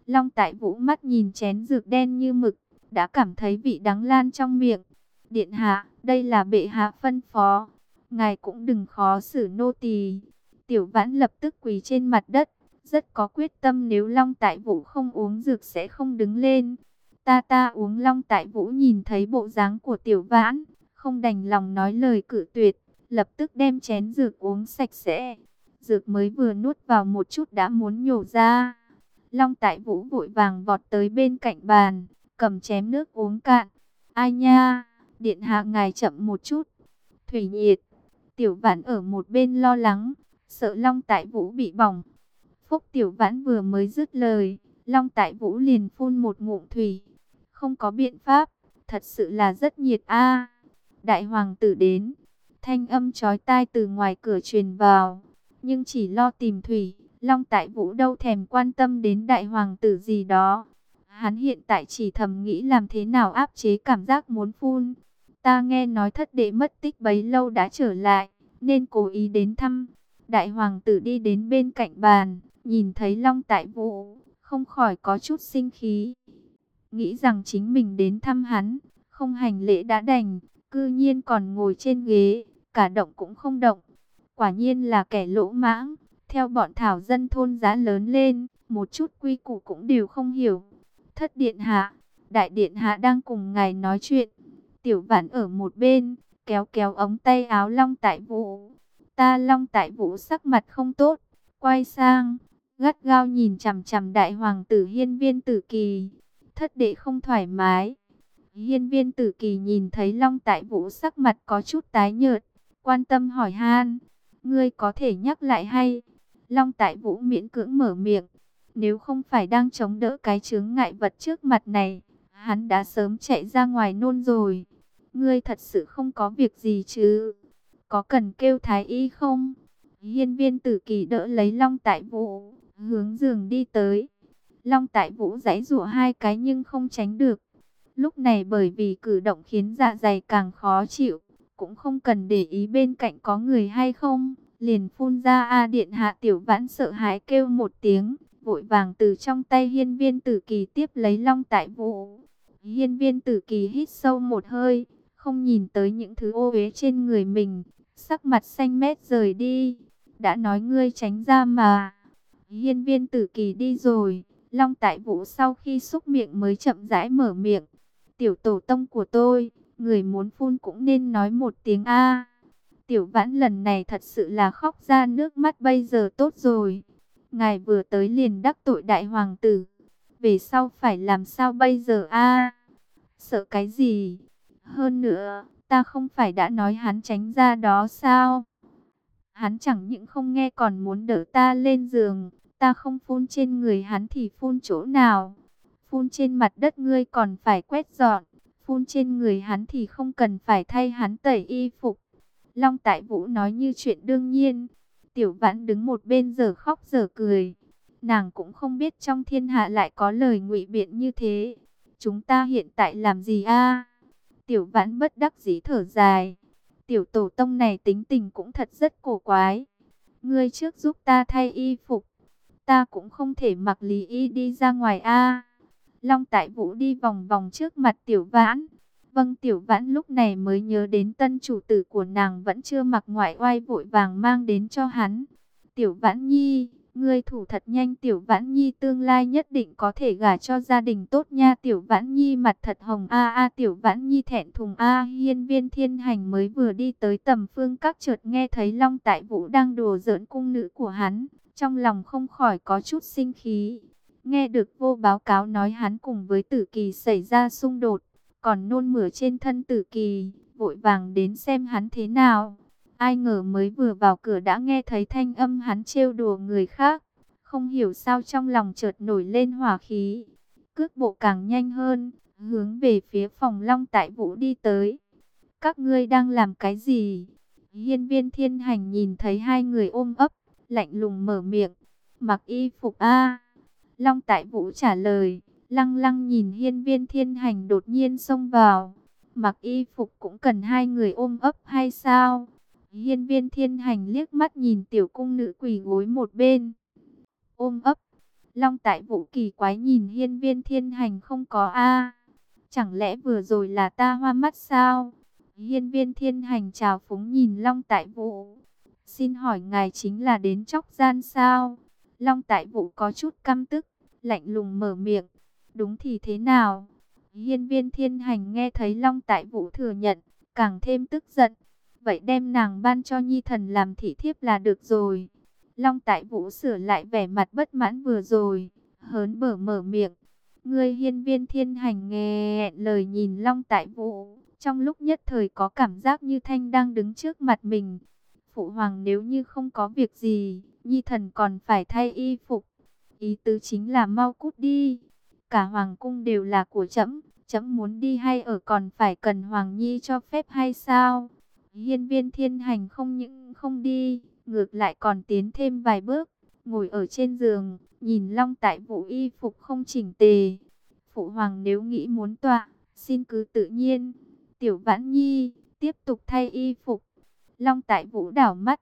Long tại vũ mắt nhìn chén dược đen như mực, đã cảm thấy vị đắng lan trong miệng. Điện hạ, đây là bệ hạ phân phó. Ngài cũng đừng khó xử nô tỳ. Tiểu vãn lập tức quỳ trên mặt đất, rất có quyết tâm nếu Long tại vũ không uống dược sẽ không đứng lên. Ta ta uống Long tại vũ nhìn thấy bộ dáng của tiểu vãn, không đành lòng nói lời cử tuyệt, lập tức đem chén dược uống sạch sẽ. Dược mới vừa nuốt vào một chút đã muốn nhổ ra. Long Tại Vũ vội vàng vọt tới bên cạnh bàn, cầm chém nước uống cạn. Ai nha, điện hạ ngài chậm một chút. Thủy nhiệt, tiểu vãn ở một bên lo lắng, sợ Long Tại Vũ bị bỏng. Phúc tiểu vãn vừa mới dứt lời, Long Tại Vũ liền phun một ngụm thủy. Không có biện pháp, thật sự là rất nhiệt a. Đại hoàng tử đến, thanh âm chói tai từ ngoài cửa truyền vào, nhưng chỉ lo tìm thủy Long Tại Vũ đâu thèm quan tâm đến đại hoàng tử gì đó. Hắn hiện tại chỉ thầm nghĩ làm thế nào áp chế cảm giác muốn phun. Ta nghe nói thất đệ mất tích bấy lâu đã trở lại, nên cố ý đến thăm. Đại hoàng tử đi đến bên cạnh bàn, nhìn thấy Long Tại Vũ, không khỏi có chút sinh khí. Nghĩ rằng chính mình đến thăm hắn, không hành lễ đã đành, cư nhiên còn ngồi trên ghế, cả động cũng không động. Quả nhiên là kẻ lỗ mãng, theo bọn thảo dân thôn giá lớn lên, một chút quy củ cũng đều không hiểu. Thất điện hạ, đại điện hạ đang cùng ngài nói chuyện. Tiểu vãn ở một bên, kéo kéo ống tay áo long tại vũ. Ta long tại vũ sắc mặt không tốt, quay sang, gắt gao nhìn chằm chằm đại hoàng tử hiên viên tử kỳ. Thất đệ không thoải mái. Hiên viên tử kỳ nhìn thấy long tại vũ sắc mặt có chút tái nhợt, quan tâm hỏi han. Ngươi có thể nhắc lại hay? Long tại vũ miễn cưỡng mở miệng. Nếu không phải đang chống đỡ cái chướng ngại vật trước mặt này, hắn đã sớm chạy ra ngoài nôn rồi. Ngươi thật sự không có việc gì chứ? Có cần kêu thái y không? Hiên viên tử kỳ đỡ lấy Long Tại Vũ, hướng giường đi tới. Long Tại Vũ giãy rủa hai cái nhưng không tránh được. Lúc này bởi vì cử động khiến dạ dày càng khó chịu, cũng không cần để ý bên cạnh có người hay không. Liền phun ra A Điện Hạ Tiểu Vãn sợ hãi kêu một tiếng, vội vàng từ trong tay hiên viên tử kỳ tiếp lấy Long Tại Vũ. Hiên viên tử kỳ hít sâu một hơi, không nhìn tới những thứ ô uế trên người mình, sắc mặt xanh mét rời đi. Đã nói ngươi tránh ra mà. Hiên viên tử kỳ đi rồi, Long Tại Vũ sau khi xúc miệng mới chậm rãi mở miệng. Tiểu tổ tông của tôi, người muốn phun cũng nên nói một tiếng A. Tiểu vãn lần này thật sự là khóc ra nước mắt bây giờ tốt rồi. Ngài vừa tới liền đắc tội đại hoàng tử. Về sau phải làm sao bây giờ a Sợ cái gì? Hơn nữa, ta không phải đã nói hắn tránh ra đó sao? Hắn chẳng những không nghe còn muốn đỡ ta lên giường. Ta không phun trên người hắn thì phun chỗ nào? Phun trên mặt đất ngươi còn phải quét dọn. Phun trên người hắn thì không cần phải thay hắn tẩy y phục. Long Tại Vũ nói như chuyện đương nhiên. Tiểu Vãn đứng một bên giờ khóc giờ cười. Nàng cũng không biết trong thiên hạ lại có lời ngụy biện như thế. Chúng ta hiện tại làm gì a? Tiểu Vãn bất đắc dĩ thở dài. Tiểu tổ tông này tính tình cũng thật rất cổ quái. Ngươi trước giúp ta thay y phục. Ta cũng không thể mặc lý y đi ra ngoài a. Long Tại Vũ đi vòng vòng trước mặt Tiểu Vãn. Vâng Tiểu Vãn lúc này mới nhớ đến tân chủ tử của nàng vẫn chưa mặc ngoại oai vội vàng mang đến cho hắn. Tiểu Vãn Nhi, ngươi thủ thật nhanh Tiểu Vãn Nhi tương lai nhất định có thể gả cho gia đình tốt nha. Tiểu Vãn Nhi mặt thật hồng a a Tiểu Vãn Nhi thẹn thùng a hiên viên thiên hành mới vừa đi tới tầm phương các chợt nghe thấy Long Tại Vũ đang đùa giỡn cung nữ của hắn. Trong lòng không khỏi có chút sinh khí. Nghe được vô báo cáo nói hắn cùng với tử kỳ xảy ra xung đột còn nôn mửa trên thân tử kỳ, vội vàng đến xem hắn thế nào. Ai ngờ mới vừa vào cửa đã nghe thấy thanh âm hắn trêu đùa người khác, không hiểu sao trong lòng chợt nổi lên hỏa khí. Cước bộ càng nhanh hơn, hướng về phía phòng long tại vũ đi tới. Các ngươi đang làm cái gì? Hiên viên thiên hành nhìn thấy hai người ôm ấp, lạnh lùng mở miệng. Mặc y phục A. Long tại vũ trả lời. Lăng lăng nhìn hiên viên thiên hành đột nhiên xông vào. Mặc y phục cũng cần hai người ôm ấp hay sao? Hiên viên thiên hành liếc mắt nhìn tiểu cung nữ quỳ gối một bên. Ôm ấp. Long tại vũ kỳ quái nhìn hiên viên thiên hành không có a Chẳng lẽ vừa rồi là ta hoa mắt sao? Hiên viên thiên hành chào phúng nhìn Long tại vũ. Xin hỏi ngài chính là đến chóc gian sao? Long tại vũ có chút căm tức, lạnh lùng mở miệng. Đúng thì thế nào? Hiên viên thiên hành nghe thấy Long Tại Vũ thừa nhận, càng thêm tức giận. Vậy đem nàng ban cho nhi thần làm thị thiếp là được rồi. Long Tại Vũ sửa lại vẻ mặt bất mãn vừa rồi, hớn bở mở miệng. Ngươi hiên viên thiên hành nghe lời nhìn Long Tại Vũ, trong lúc nhất thời có cảm giác như Thanh đang đứng trước mặt mình. Phụ hoàng nếu như không có việc gì, nhi thần còn phải thay y phục. Ý tứ chính là mau cút đi cả hoàng cung đều là của trẫm, trẫm muốn đi hay ở còn phải cần hoàng nhi cho phép hay sao? Hiên viên thiên hành không những không đi, ngược lại còn tiến thêm vài bước, ngồi ở trên giường, nhìn long tại vũ y phục không chỉnh tề. Phụ hoàng nếu nghĩ muốn tọa, xin cứ tự nhiên. Tiểu vãn nhi, tiếp tục thay y phục. Long tại vũ đảo mắt,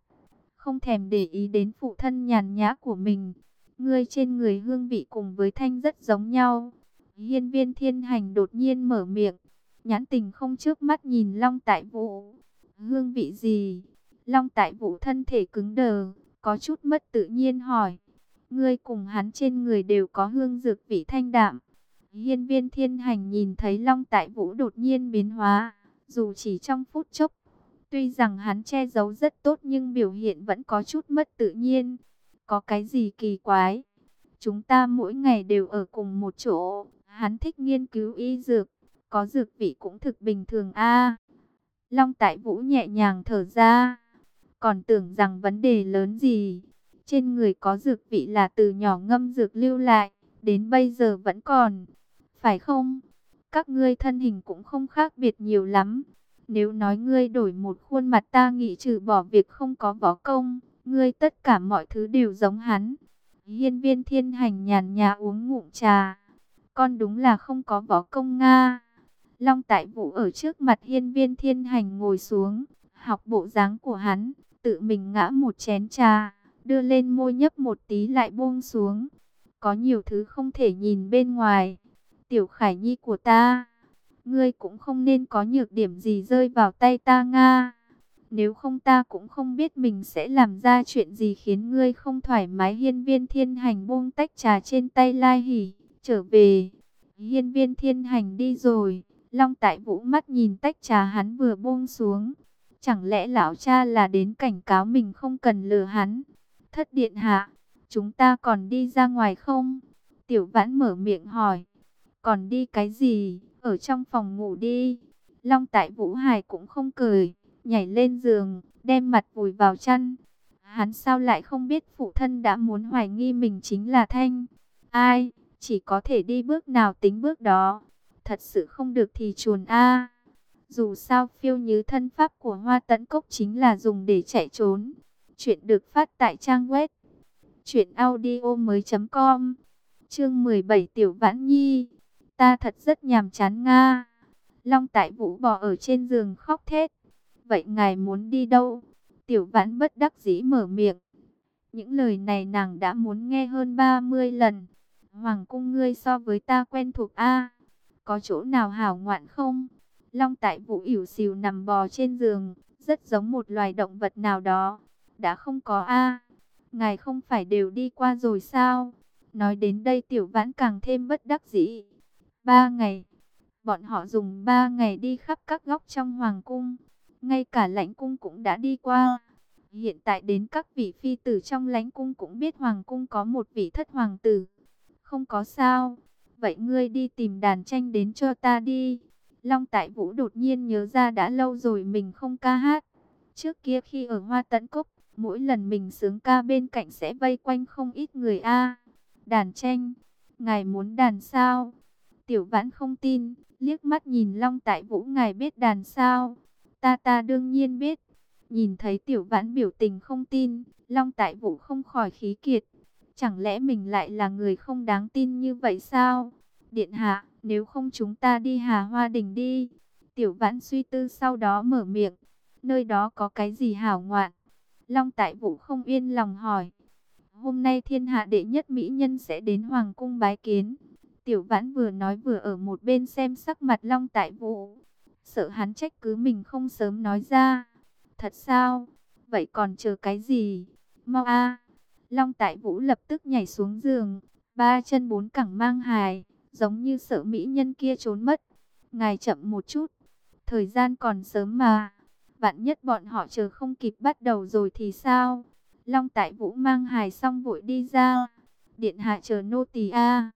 không thèm để ý đến phụ thân nhàn nhã của mình. Ngươi trên người hương vị cùng với thanh rất giống nhau. Hiên viên thiên hành đột nhiên mở miệng, nhãn tình không trước mắt nhìn Long Tại Vũ. Hương vị gì? Long Tại Vũ thân thể cứng đờ, có chút mất tự nhiên hỏi. Ngươi cùng hắn trên người đều có hương dược vị thanh đạm. Hiên viên thiên hành nhìn thấy Long Tại Vũ đột nhiên biến hóa, dù chỉ trong phút chốc. Tuy rằng hắn che giấu rất tốt nhưng biểu hiện vẫn có chút mất tự nhiên. Có cái gì kỳ quái? Chúng ta mỗi ngày đều ở cùng một chỗ. Hắn thích nghiên cứu y dược. Có dược vị cũng thực bình thường a Long Tại Vũ nhẹ nhàng thở ra. Còn tưởng rằng vấn đề lớn gì. Trên người có dược vị là từ nhỏ ngâm dược lưu lại. Đến bây giờ vẫn còn. Phải không? Các ngươi thân hình cũng không khác biệt nhiều lắm. Nếu nói ngươi đổi một khuôn mặt ta nghĩ trừ bỏ việc không có võ công. Ngươi tất cả mọi thứ đều giống hắn. Hiên viên thiên hành nhàn nhà uống ngụm trà. Con đúng là không có võ công Nga. Long tại vũ ở trước mặt hiên viên thiên hành ngồi xuống. Học bộ dáng của hắn. Tự mình ngã một chén trà. Đưa lên môi nhấp một tí lại buông xuống. Có nhiều thứ không thể nhìn bên ngoài. Tiểu khải nhi của ta. Ngươi cũng không nên có nhược điểm gì rơi vào tay ta Nga. Nếu không ta cũng không biết mình sẽ làm ra chuyện gì khiến ngươi không thoải mái. Hiên viên thiên hành buông tách trà trên tay Lai Hỷ, trở về. Hiên viên thiên hành đi rồi. Long tại vũ mắt nhìn tách trà hắn vừa buông xuống. Chẳng lẽ lão cha là đến cảnh cáo mình không cần lừa hắn. Thất điện hạ, chúng ta còn đi ra ngoài không? Tiểu vãn mở miệng hỏi. Còn đi cái gì? Ở trong phòng ngủ đi. Long tại vũ hải cũng không cười nhảy lên giường, đem mặt vùi vào chăn. Hắn sao lại không biết phụ thân đã muốn hoài nghi mình chính là Thanh? Ai, chỉ có thể đi bước nào tính bước đó. Thật sự không được thì chuồn A. Dù sao phiêu như thân pháp của Hoa Tấn Cốc chính là dùng để chạy trốn. Chuyện được phát tại trang web. Chuyện audio mới.com Chương 17 Tiểu Vãn Nhi Ta thật rất nhàm chán Nga. Long Tại Vũ bò ở trên giường khóc thét. Vậy ngài muốn đi đâu? Tiểu vãn bất đắc dĩ mở miệng. Những lời này nàng đã muốn nghe hơn 30 lần. Hoàng cung ngươi so với ta quen thuộc A. Có chỗ nào hảo ngoạn không? Long tại vũ ỉu xìu nằm bò trên giường. Rất giống một loài động vật nào đó. Đã không có A. Ngài không phải đều đi qua rồi sao? Nói đến đây tiểu vãn càng thêm bất đắc dĩ. Ba ngày. Bọn họ dùng ba ngày đi khắp các góc trong hoàng cung ngay cả lãnh cung cũng đã đi qua. Hiện tại đến các vị phi tử trong lãnh cung cũng biết hoàng cung có một vị thất hoàng tử. Không có sao. Vậy ngươi đi tìm đàn tranh đến cho ta đi. Long Tại Vũ đột nhiên nhớ ra đã lâu rồi mình không ca hát. Trước kia khi ở Hoa Tấn Cốc, mỗi lần mình sướng ca bên cạnh sẽ vây quanh không ít người a. Đàn tranh, ngài muốn đàn sao? Tiểu Vãn không tin, liếc mắt nhìn Long Tại Vũ ngài biết đàn sao? Ta ta đương nhiên biết. Nhìn thấy tiểu vãn biểu tình không tin, Long Tại Vũ không khỏi khí kiệt. Chẳng lẽ mình lại là người không đáng tin như vậy sao? Điện hạ, nếu không chúng ta đi Hà Hoa Đình đi. Tiểu vãn suy tư sau đó mở miệng. Nơi đó có cái gì hảo ngoạn? Long Tại Vũ không yên lòng hỏi. Hôm nay thiên hạ đệ nhất mỹ nhân sẽ đến Hoàng cung bái kiến. Tiểu vãn vừa nói vừa ở một bên xem sắc mặt Long Tại Vũ sợ hắn trách cứ mình không sớm nói ra. Thật sao? Vậy còn chờ cái gì? Mau a! Long Tại Vũ lập tức nhảy xuống giường, ba chân bốn cẳng mang hài, giống như sợ mỹ nhân kia trốn mất. Ngài chậm một chút, thời gian còn sớm mà. Vạn nhất bọn họ chờ không kịp bắt đầu rồi thì sao? Long Tại Vũ mang hài xong vội đi ra. Điện hạ chờ nô tỳ a.